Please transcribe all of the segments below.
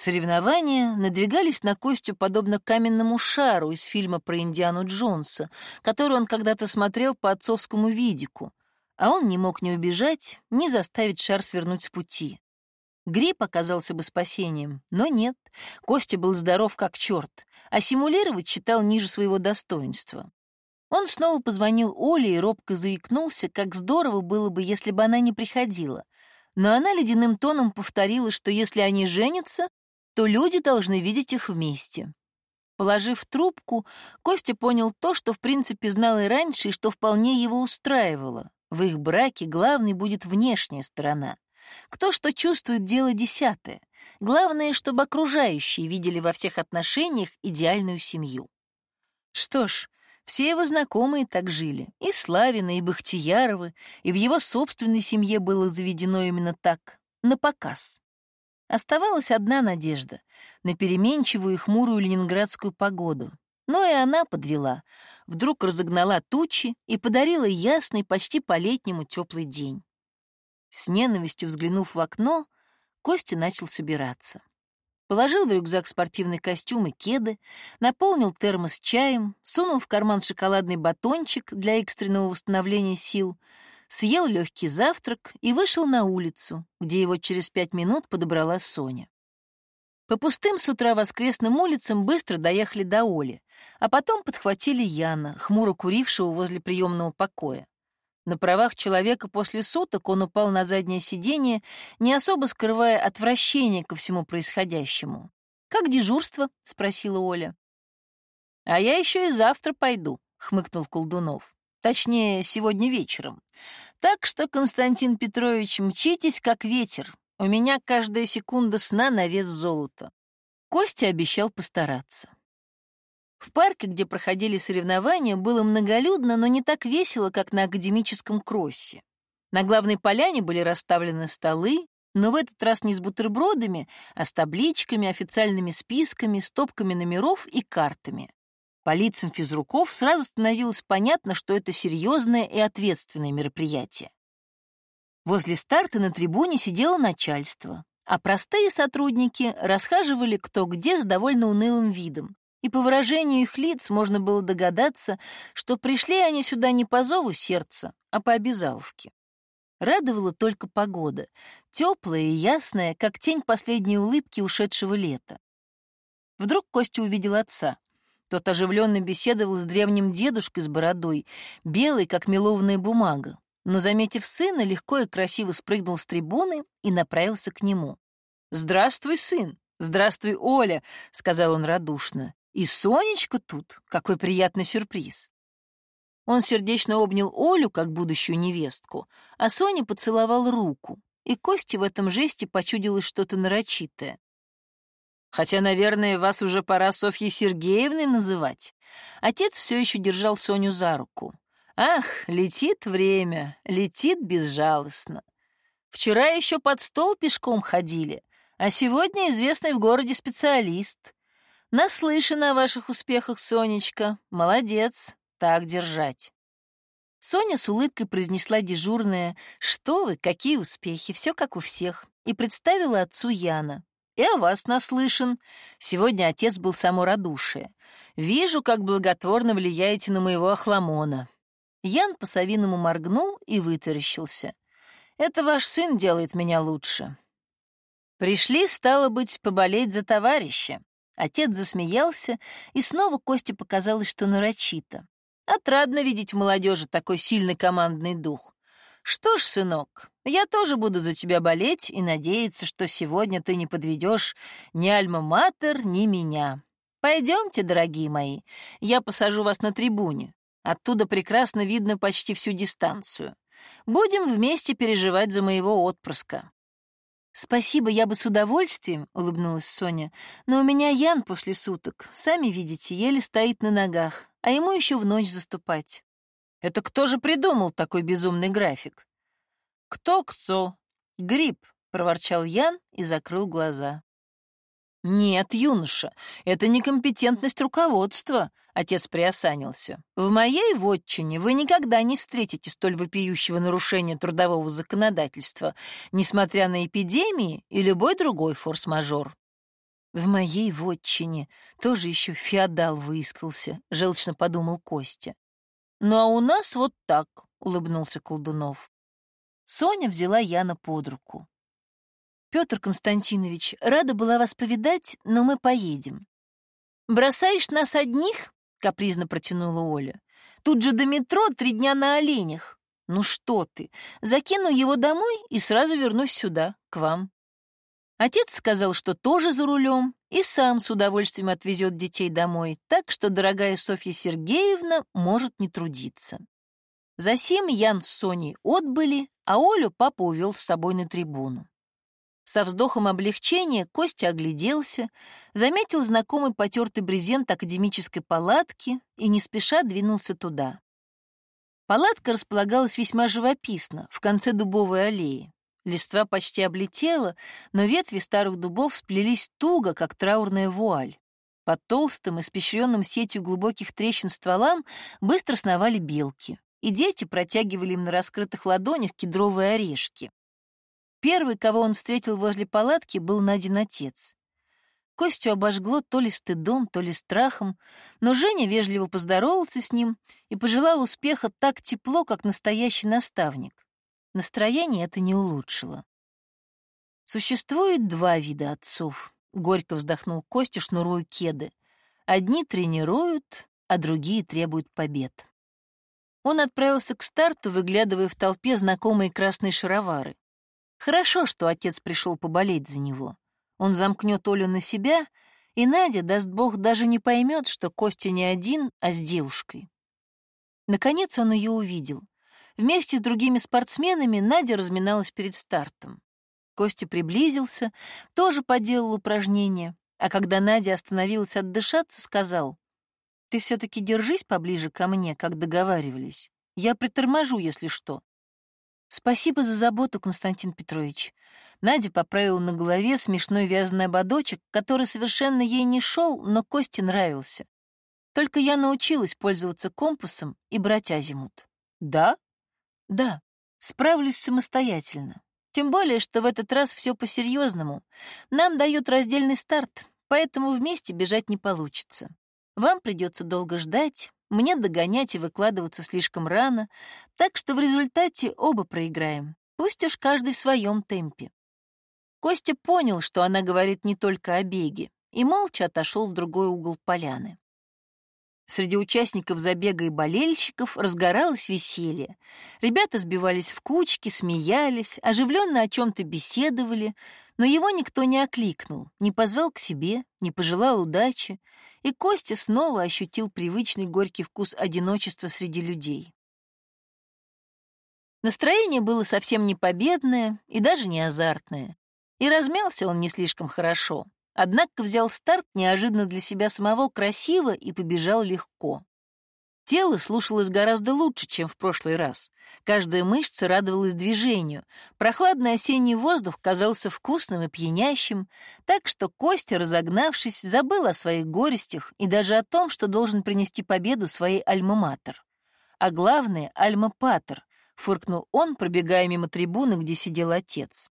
Соревнования надвигались на Костю подобно каменному шару из фильма про Индиану Джонса, который он когда-то смотрел по отцовскому видику, а он не мог ни убежать, ни заставить шар свернуть с пути. Грипп оказался бы спасением, но нет, Костя был здоров как черт, а симулировать считал ниже своего достоинства. Он снова позвонил Оле и робко заикнулся, как здорово было бы, если бы она не приходила. Но она ледяным тоном повторила, что если они женятся, то люди должны видеть их вместе. Положив трубку, Костя понял то, что в принципе знал и раньше, и что вполне его устраивало. В их браке главной будет внешняя сторона. Кто что чувствует, дело десятое. Главное, чтобы окружающие видели во всех отношениях идеальную семью. Что ж, все его знакомые так жили. И Славина, и Бахтияровы, и в его собственной семье было заведено именно так, на показ. Оставалась одна надежда — на переменчивую и хмурую ленинградскую погоду. Но и она подвела. Вдруг разогнала тучи и подарила ясный, почти по-летнему теплый день. С ненавистью взглянув в окно, Костя начал собираться. Положил в рюкзак спортивный костюм и кеды, наполнил термос чаем, сунул в карман шоколадный батончик для экстренного восстановления сил — съел легкий завтрак и вышел на улицу, где его через пять минут подобрала Соня. По пустым с утра воскресным улицам быстро доехали до Оли, а потом подхватили Яна, хмуро курившего возле приемного покоя. На правах человека после суток он упал на заднее сиденье, не особо скрывая отвращение ко всему происходящему. «Как дежурство?» — спросила Оля. «А я еще и завтра пойду», — хмыкнул Колдунов. Точнее, сегодня вечером. Так что, Константин Петрович, мчитесь как ветер. У меня каждая секунда сна на вес золота. Костя обещал постараться. В парке, где проходили соревнования, было многолюдно, но не так весело, как на академическом кроссе. На главной поляне были расставлены столы, но в этот раз не с бутербродами, а с табличками, официальными списками, стопками номеров и картами. По лицам физруков сразу становилось понятно, что это серьезное и ответственное мероприятие. Возле старта на трибуне сидело начальство, а простые сотрудники расхаживали кто где с довольно унылым видом, и по выражению их лиц можно было догадаться, что пришли они сюда не по зову сердца, а по обязаловке. Радовала только погода, теплая и ясная, как тень последней улыбки ушедшего лета. Вдруг Костя увидел отца — тот оживленно беседовал с древним дедушкой с бородой, белой, как меловная бумага, но, заметив сына, легко и красиво спрыгнул с трибуны и направился к нему. «Здравствуй, сын! Здравствуй, Оля!» — сказал он радушно. «И Сонечка тут! Какой приятный сюрприз!» Он сердечно обнял Олю, как будущую невестку, а Соня поцеловал руку, и Косте в этом жесте почудилось что-то нарочитое. Хотя, наверное, вас уже пора Софьей Сергеевной называть. Отец все еще держал Соню за руку. Ах, летит время, летит безжалостно. Вчера еще под стол пешком ходили, а сегодня известный в городе специалист. Наслышан о ваших успехах, Сонечка. Молодец, так держать. Соня с улыбкой произнесла дежурное «Что вы, какие успехи, все как у всех», и представила отцу Яна. И о вас наслышан. Сегодня отец был само радушие. Вижу, как благотворно влияете на моего охламона». Ян по-совиному моргнул и вытаращился. «Это ваш сын делает меня лучше». Пришли, стало быть, поболеть за товарища. Отец засмеялся, и снова Косте показалось, что нарочито. Отрадно видеть в молодежи такой сильный командный дух. Что ж, сынок, я тоже буду за тебя болеть и надеяться, что сегодня ты не подведешь ни Альма-Матер, ни меня. Пойдемте, дорогие мои, я посажу вас на трибуне. Оттуда прекрасно видно почти всю дистанцию. Будем вместе переживать за моего отпрыска. «Спасибо, я бы с удовольствием», — улыбнулась Соня. «Но у меня Ян после суток, сами видите, еле стоит на ногах, а ему еще в ночь заступать». Это кто же придумал такой безумный график? Кто-кто? Гриб, проворчал Ян и закрыл глаза. «Нет, юноша, это некомпетентность руководства», — отец приосанился. «В моей вотчине вы никогда не встретите столь вопиющего нарушения трудового законодательства, несмотря на эпидемии и любой другой форс-мажор». В моей вотчине тоже еще феодал выискался, — желчно подумал Костя. Ну а у нас вот так, — улыбнулся Колдунов. Соня взяла Яна под руку. Петр Константинович, рада была вас повидать, но мы поедем. Бросаешь нас одних? капризно протянула Оля. Тут же до метро три дня на оленях. Ну что ты, закину его домой и сразу вернусь сюда, к вам. Отец сказал, что тоже за рулем, и сам с удовольствием отвезет детей домой, так что дорогая Софья Сергеевна может не трудиться. Засим Ян с Соней отбыли, а Олю папа увел с собой на трибуну. Со вздохом облегчения Костя огляделся, заметил знакомый потертый брезент академической палатки и не спеша двинулся туда. Палатка располагалась весьма живописно, в конце дубовой аллеи. Листва почти облетела, но ветви старых дубов сплелись туго, как траурная вуаль. Под толстым, испещренным сетью глубоких трещин стволам быстро сновали белки, и дети протягивали им на раскрытых ладонях кедровые орешки. Первый, кого он встретил возле палатки, был Надин отец. Костю обожгло то ли стыдом, то ли страхом, но Женя вежливо поздоровался с ним и пожелал успеха так тепло, как настоящий наставник. Настроение это не улучшило. Существует два вида отцов. Горько вздохнул Костя, шнуруя кеды. Одни тренируют, а другие требуют побед. Он отправился к старту, выглядывая в толпе знакомые красные шаровары. Хорошо, что отец пришел поболеть за него. Он замкнет Олю на себя, и Надя, даст бог, даже не поймет, что Костя не один, а с девушкой. Наконец он ее увидел. Вместе с другими спортсменами Надя разминалась перед стартом. Костя приблизился, тоже поделал упражнение, а когда Надя остановилась отдышаться, сказал, «Ты все-таки держись поближе ко мне, как договаривались. Я приторможу, если что». «Спасибо за заботу, Константин Петрович». Надя поправила на голове смешной вязаный ободочек, который совершенно ей не шел, но Косте нравился. Только я научилась пользоваться компасом и брать азимут. «Да?» «Да, справлюсь самостоятельно. Тем более, что в этот раз все по-серьезному. Нам дают раздельный старт, поэтому вместе бежать не получится. Вам придется долго ждать, мне догонять и выкладываться слишком рано, так что в результате оба проиграем, пусть уж каждый в своем темпе. Костя понял, что она говорит не только о беге, и молча отошел в другой угол поляны. Среди участников забега и болельщиков разгоралось веселье. Ребята сбивались в кучки, смеялись, оживленно о чем-то беседовали, но его никто не окликнул, не позвал к себе, не пожелал удачи, и Костя снова ощутил привычный горький вкус одиночества среди людей. Настроение было совсем не победное и даже не азартное, и размялся он не слишком хорошо, однако взял старт неожиданно для себя самого красиво и побежал легко. Тело слушалось гораздо лучше, чем в прошлый раз. Каждая мышца радовалась движению. Прохладный осенний воздух казался вкусным и пьянящим, так что Костя, разогнавшись, забыл о своих горестях и даже о том, что должен принести победу своей альма-матер. А главное — альма-патер, фыркнул он, пробегая мимо трибуны, где сидел отец.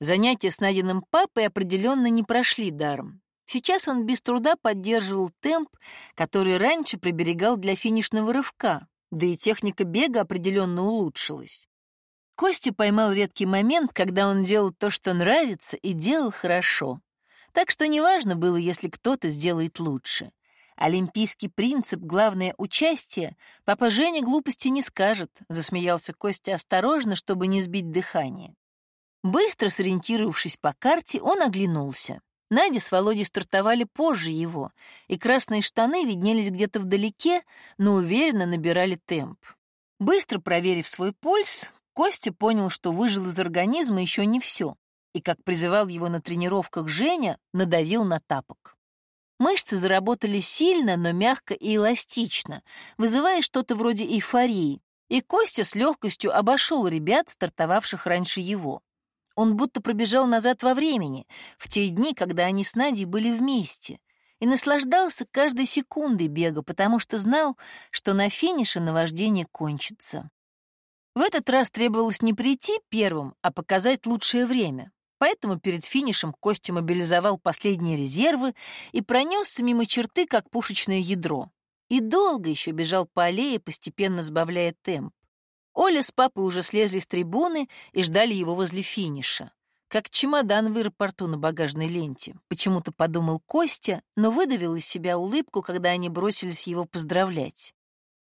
Занятия с Надиным папой определенно не прошли даром. Сейчас он без труда поддерживал темп, который раньше приберегал для финишного рывка, да и техника бега определенно улучшилась. Костя поймал редкий момент, когда он делал то, что нравится, и делал хорошо. Так что неважно было, если кто-то сделает лучше. Олимпийский принцип «главное участие» папа Женя глупости не скажет, засмеялся Костя осторожно, чтобы не сбить дыхание. Быстро сориентировавшись по карте, он оглянулся. Надя с Володей стартовали позже его, и красные штаны виднелись где-то вдалеке, но уверенно набирали темп. Быстро проверив свой пульс, Костя понял, что выжил из организма еще не все, и, как призывал его на тренировках Женя, надавил на тапок. Мышцы заработали сильно, но мягко и эластично, вызывая что-то вроде эйфории, и Костя с легкостью обошел ребят, стартовавших раньше его. Он будто пробежал назад во времени, в те дни, когда они с Надей были вместе, и наслаждался каждой секундой бега, потому что знал, что на финише наваждение кончится. В этот раз требовалось не прийти первым, а показать лучшее время. Поэтому перед финишем Костя мобилизовал последние резервы и пронесся мимо черты, как пушечное ядро. И долго еще бежал по аллее, постепенно сбавляя темп. Оля с папой уже слезли с трибуны и ждали его возле финиша. Как чемодан в аэропорту на багажной ленте. Почему-то подумал Костя, но выдавил из себя улыбку, когда они бросились его поздравлять.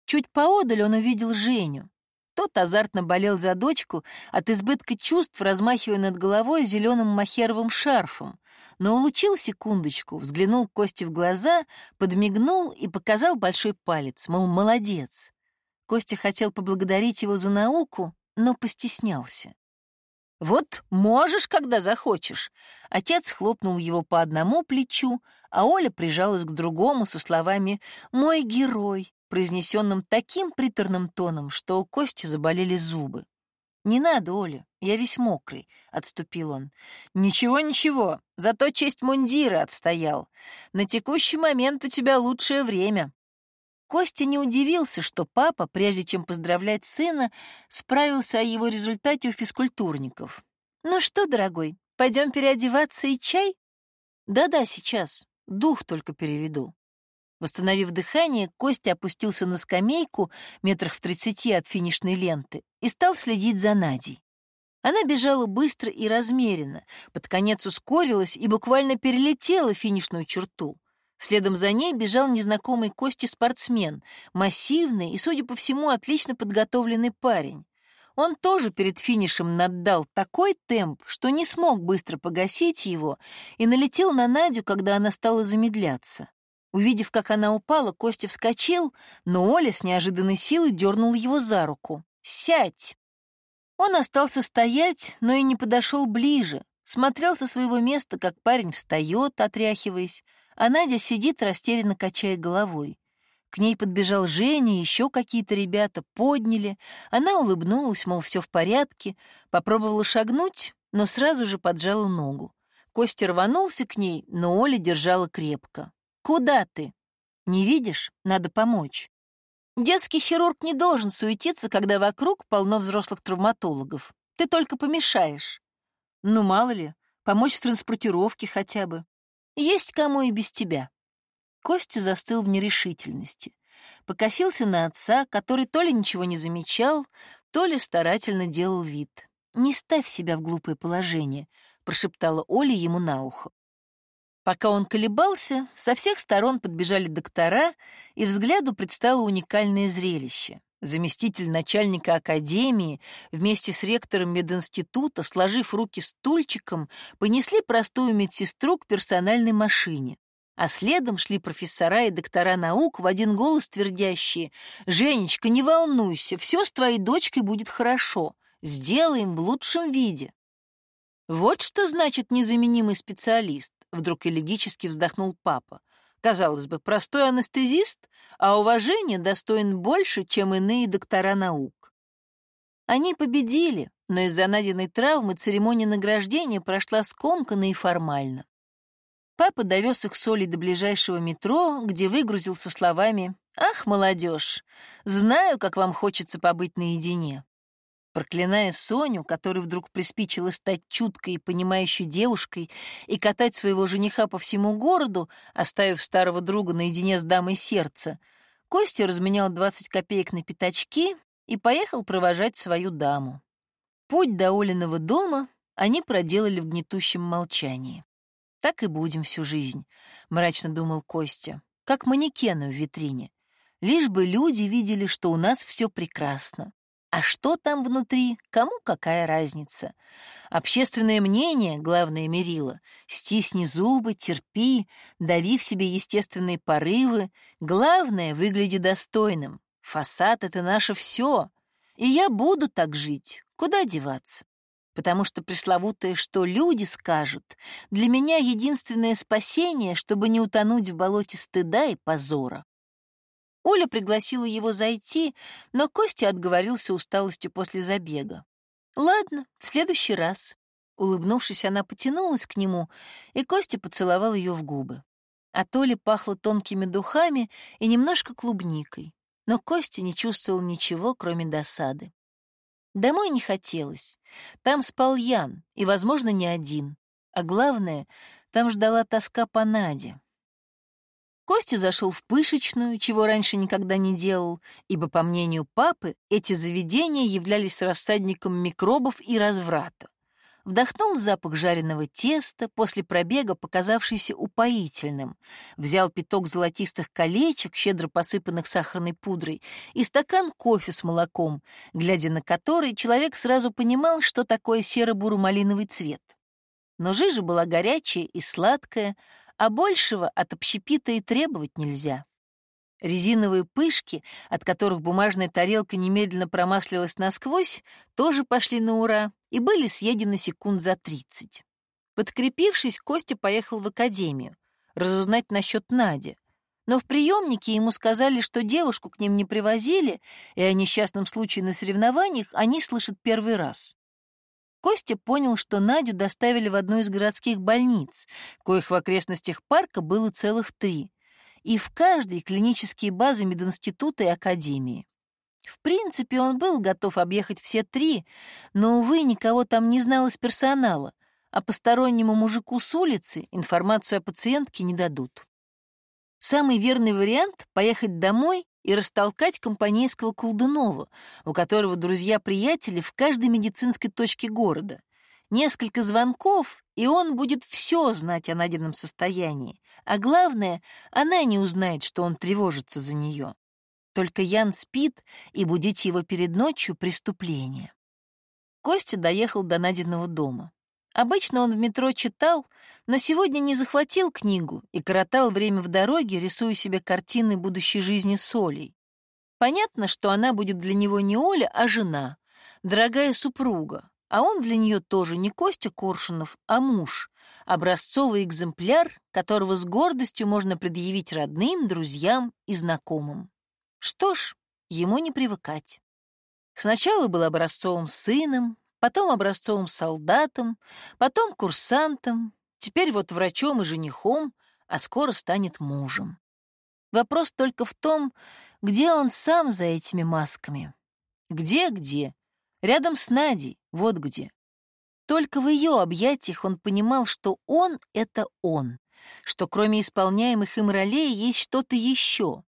Чуть поодаль он увидел Женю. Тот азартно болел за дочку, от избытка чувств размахивая над головой зеленым махеровым шарфом, но улучил секундочку, взглянул Косте в глаза, подмигнул и показал большой палец, мол, молодец. Костя хотел поблагодарить его за науку, но постеснялся. «Вот можешь, когда захочешь!» Отец хлопнул его по одному плечу, а Оля прижалась к другому со словами «Мой герой!» произнесенным таким приторным тоном, что у Кости заболели зубы. «Не надо, Оля, я весь мокрый», — отступил он. «Ничего, ничего, зато честь мундира отстоял. На текущий момент у тебя лучшее время». Костя не удивился, что папа, прежде чем поздравлять сына, справился о его результате у физкультурников. «Ну что, дорогой, пойдем переодеваться и чай?» «Да-да, сейчас. Дух только переведу». Восстановив дыхание, Костя опустился на скамейку метрах в тридцати от финишной ленты и стал следить за Надей. Она бежала быстро и размеренно, под конец ускорилась и буквально перелетела финишную черту. Следом за ней бежал незнакомый Косте спортсмен, массивный и, судя по всему, отлично подготовленный парень. Он тоже перед финишем наддал такой темп, что не смог быстро погасить его и налетел на Надю, когда она стала замедляться. Увидев, как она упала, Костя вскочил, но Оля с неожиданной силой дернула его за руку. «Сядь!» Он остался стоять, но и не подошел ближе. Смотрел со своего места, как парень встает, отряхиваясь, а Надя сидит, растерянно качая головой. К ней подбежал Женя, еще какие-то ребята подняли. Она улыбнулась, мол, все в порядке, попробовала шагнуть, но сразу же поджала ногу. Костя рванулся к ней, но Оля держала крепко. «Куда ты? Не видишь? Надо помочь». Детский хирург не должен суетиться, когда вокруг полно взрослых травматологов. Ты только помешаешь. Ну, мало ли, помочь в транспортировке хотя бы. Есть кому и без тебя. Костя застыл в нерешительности. Покосился на отца, который то ли ничего не замечал, то ли старательно делал вид. «Не ставь себя в глупое положение», — прошептала Оля ему на ухо. Пока он колебался, со всех сторон подбежали доктора, и взгляду предстало уникальное зрелище. Заместитель начальника академии вместе с ректором мединститута, сложив руки стульчиком, понесли простую медсестру к персональной машине. А следом шли профессора и доктора наук в один голос твердящие «Женечка, не волнуйся, все с твоей дочкой будет хорошо. Сделаем в лучшем виде». Вот что значит незаменимый специалист вдруг элегически вздохнул папа. Казалось бы, простой анестезист, а уважение достоин больше, чем иные доктора наук. Они победили, но из-за найденной травмы церемония награждения прошла скомканно и формально. Папа довез их с Олей до ближайшего метро, где выгрузил со словами «Ах, молодежь, знаю, как вам хочется побыть наедине. Проклиная Соню, которой вдруг приспичило стать чуткой и понимающей девушкой и катать своего жениха по всему городу, оставив старого друга наедине с дамой сердца, Костя разменял 20 копеек на пятачки и поехал провожать свою даму. Путь до Олиного дома они проделали в гнетущем молчании. «Так и будем всю жизнь», — мрачно думал Костя, — «как манекены в витрине. Лишь бы люди видели, что у нас все прекрасно. А что там внутри, кому какая разница? Общественное мнение, главное мерило, стисни зубы, терпи, дави в себе естественные порывы, главное — выгляди достойным. Фасад — это наше все. И я буду так жить, куда деваться? Потому что пресловутое «что люди скажут» для меня единственное спасение, чтобы не утонуть в болоте стыда и позора. Оля пригласила его зайти, но Костя отговорился усталостью после забега. «Ладно, в следующий раз». Улыбнувшись, она потянулась к нему, и Костя поцеловал ее в губы. От Оли пахло тонкими духами и немножко клубникой, но Костя не чувствовал ничего, кроме досады. Домой не хотелось. Там спал Ян, и, возможно, не один. А главное, там ждала тоска по Наде. Костя зашел в пышечную, чего раньше никогда не делал, ибо, по мнению папы, эти заведения являлись рассадником микробов и разврата. Вдохнул запах жареного теста, после пробега показавшийся упоительным. Взял пяток золотистых колечек, щедро посыпанных сахарной пудрой, и стакан кофе с молоком, глядя на который, человек сразу понимал, что такое серо-буро-малиновый цвет. Но жижа была горячая и сладкая, а большего от общепита и требовать нельзя. Резиновые пышки, от которых бумажная тарелка немедленно промаслилась насквозь, тоже пошли на ура и были съедены секунд за тридцать. Подкрепившись, Костя поехал в академию, разузнать насчет Нади. Но в приемнике ему сказали, что девушку к ним не привозили, и о несчастном случае на соревнованиях они слышат первый раз. Костя понял, что Надю доставили в одну из городских больниц, коих в окрестностях парка было целых три, и в каждой клинические базы мединститута и академии. В принципе, он был готов объехать все три, но, увы, никого там не знал из персонала, а постороннему мужику с улицы информацию о пациентке не дадут. Самый верный вариант — поехать домой и растолкать компанейского Колдунова, у которого друзья-приятели в каждой медицинской точке города. Несколько звонков, и он будет все знать о найденном состоянии. А главное, она не узнает, что он тревожится за нее. Только Ян спит, и будить его перед ночью — преступление. Костя доехал до найденного дома. Обычно он в метро читал, но сегодня не захватил книгу и коротал время в дороге, рисуя себе картины будущей жизни с Олей. Понятно, что она будет для него не Оля, а жена, дорогая супруга, а он для нее тоже не Костя Коршунов, а муж, образцовый экземпляр, которого с гордостью можно предъявить родным, друзьям и знакомым. Что ж, ему не привыкать. Сначала был образцовым сыном, потом образцовым солдатом, потом курсантом, теперь вот врачом и женихом, а скоро станет мужем. Вопрос только в том, где он сам за этими масками. Где-где? Рядом с Надей, вот где. Только в ее объятиях он понимал, что он — это он, что кроме исполняемых им ролей есть что-то еще,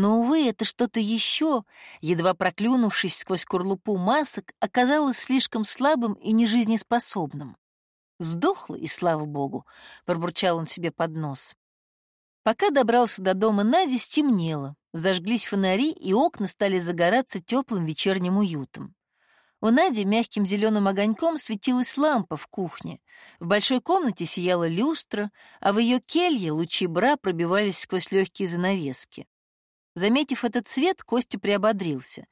но, увы, это что-то еще, едва проклюнувшись сквозь курлупу масок, оказалось слишком слабым и нежизнеспособным. «Сдохла, и слава богу», — пробурчал он себе под нос. Пока добрался до дома Нади, стемнело, зажглись фонари, и окна стали загораться теплым вечерним уютом. У Нади мягким зеленым огоньком светилась лампа в кухне. В большой комнате сияла люстра, а в ее келье лучи бра пробивались сквозь легкие занавески. Заметив этот цвет, Костя приободрился.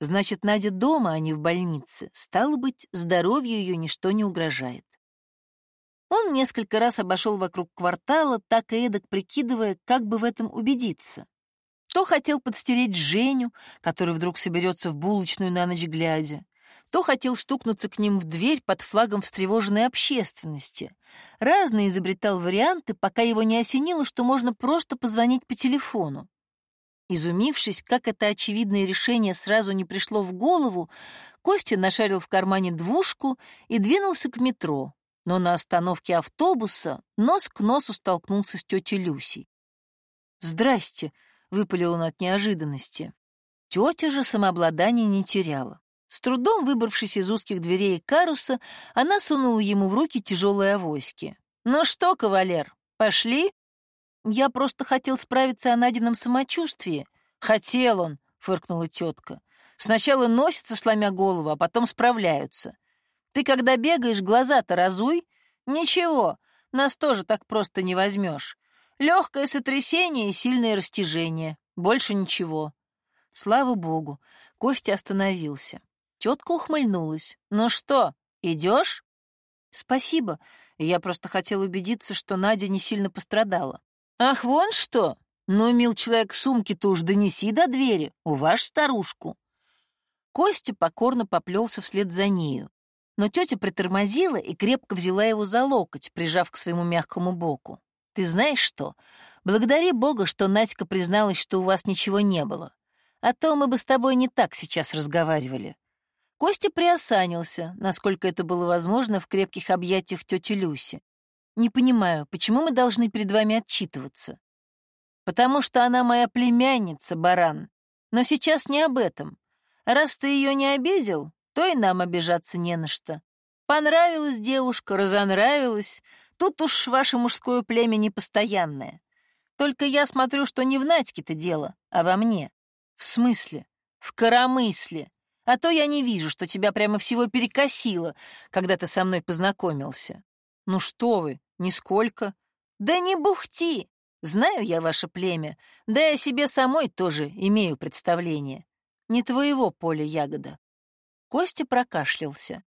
Значит, Надя дома, а не в больнице. Стало быть, здоровью ее ничто не угрожает. Он несколько раз обошел вокруг квартала, так и эдак прикидывая, как бы в этом убедиться. То хотел подстереть Женю, который вдруг соберется в булочную на ночь глядя, то хотел стукнуться к ним в дверь под флагом встревоженной общественности. Разные изобретал варианты, пока его не осенило, что можно просто позвонить по телефону. Изумившись, как это очевидное решение сразу не пришло в голову, Костя нашарил в кармане двушку и двинулся к метро, но на остановке автобуса нос к носу столкнулся с тетей Люсей. «Здрасте», — выпалил он от неожиданности. Тетя же самообладание не теряла. С трудом выбравшись из узких дверей каруса, она сунула ему в руки тяжелые авоськи. «Ну что, кавалер, пошли?» Я просто хотел справиться о Надином самочувствии. Хотел он, фыркнула тетка. Сначала носятся, сломя голову, а потом справляются. Ты, когда бегаешь, глаза-то разуй. Ничего, нас тоже так просто не возьмешь. Легкое сотрясение и сильное растяжение. Больше ничего. Слава богу, Костя остановился. Тетка ухмыльнулась. «Ну что, идешь?» «Спасибо. Я просто хотел убедиться, что Надя не сильно пострадала». «Ах, вон что! Ну, мил человек, сумки-то уж донеси до двери, у ваш старушку». Костя покорно поплелся вслед за нею. Но тетя притормозила и крепко взяла его за локоть, прижав к своему мягкому боку. «Ты знаешь что? Благодари Бога, что Надька призналась, что у вас ничего не было. А то мы бы с тобой не так сейчас разговаривали». Костя приосанился, насколько это было возможно в крепких объятиях тети Люси. «Не понимаю, почему мы должны перед вами отчитываться?» «Потому что она моя племянница, баран. Но сейчас не об этом. Раз ты ее не обидел, то и нам обижаться не на что. Понравилась девушка, разонравилась. Тут уж ваше мужское племя непостоянное. Только я смотрю, что не в Надьке-то дело, а во мне. В смысле? В коромысле. А то я не вижу, что тебя прямо всего перекосило, когда ты со мной познакомился. Ну что вы, нисколько. Да не бухти. Знаю я ваше племя, да и о себе самой тоже имею представление. Не твоего поля ягода. Костя прокашлялся.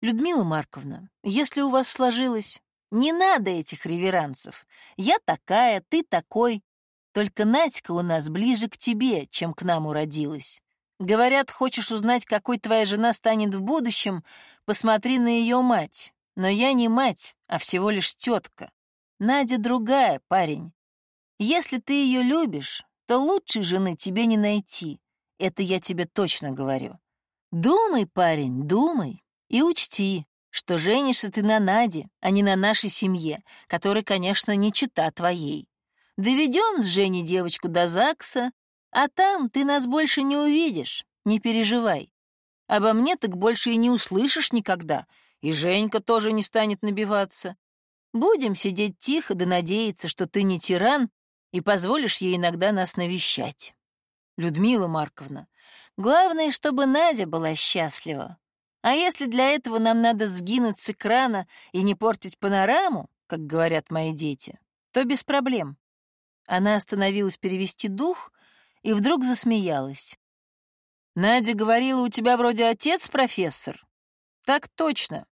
Людмила Марковна, если у вас сложилось... Не надо этих реверансов. Я такая, ты такой. Только Надька у нас ближе к тебе, чем к нам уродилась. Говорят, хочешь узнать, какой твоя жена станет в будущем, посмотри на ее мать. Но я не мать, а всего лишь тетка. Надя другая, парень. Если ты ее любишь, то лучшей жены тебе не найти. Это я тебе точно говорю. Думай, парень, думай. И учти, что женишься ты на Наде, а не на нашей семье, которая, конечно, не чита твоей. Доведем с Женей девочку до ЗАГСа, а там ты нас больше не увидишь, не переживай. Обо мне так больше и не услышишь никогда, и Женька тоже не станет набиваться. Будем сидеть тихо да надеяться, что ты не тиран и позволишь ей иногда нас навещать. Людмила Марковна, главное, чтобы Надя была счастлива. А если для этого нам надо сгинуть с экрана и не портить панораму, как говорят мои дети, то без проблем. Она остановилась перевести дух и вдруг засмеялась. «Надя говорила, у тебя вроде отец профессор?» «Так точно.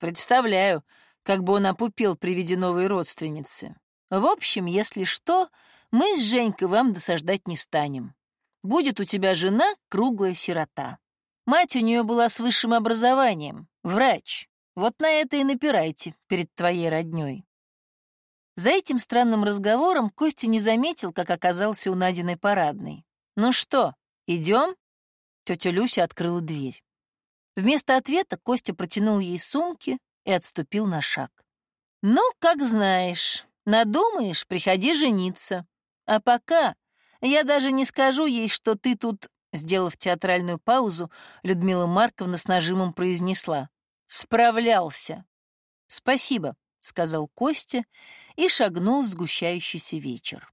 Представляю, как бы он опупел при виде новой родственницы. В общем, если что, мы с Женькой вам досаждать не станем. Будет у тебя жена круглая сирота. Мать у нее была с высшим образованием, врач. Вот на это и напирайте перед твоей роднёй. За этим странным разговором Костя не заметил, как оказался у Надиной парадной. «Ну что, идем? Тетя Люся открыла дверь. Вместо ответа Костя протянул ей сумки и отступил на шаг. «Ну, как знаешь, надумаешь, приходи жениться. А пока я даже не скажу ей, что ты тут Сделав театральную паузу, Людмила Марковна с нажимом произнесла. «Справлялся». «Спасибо», — сказал Костя и шагнул в сгущающийся вечер.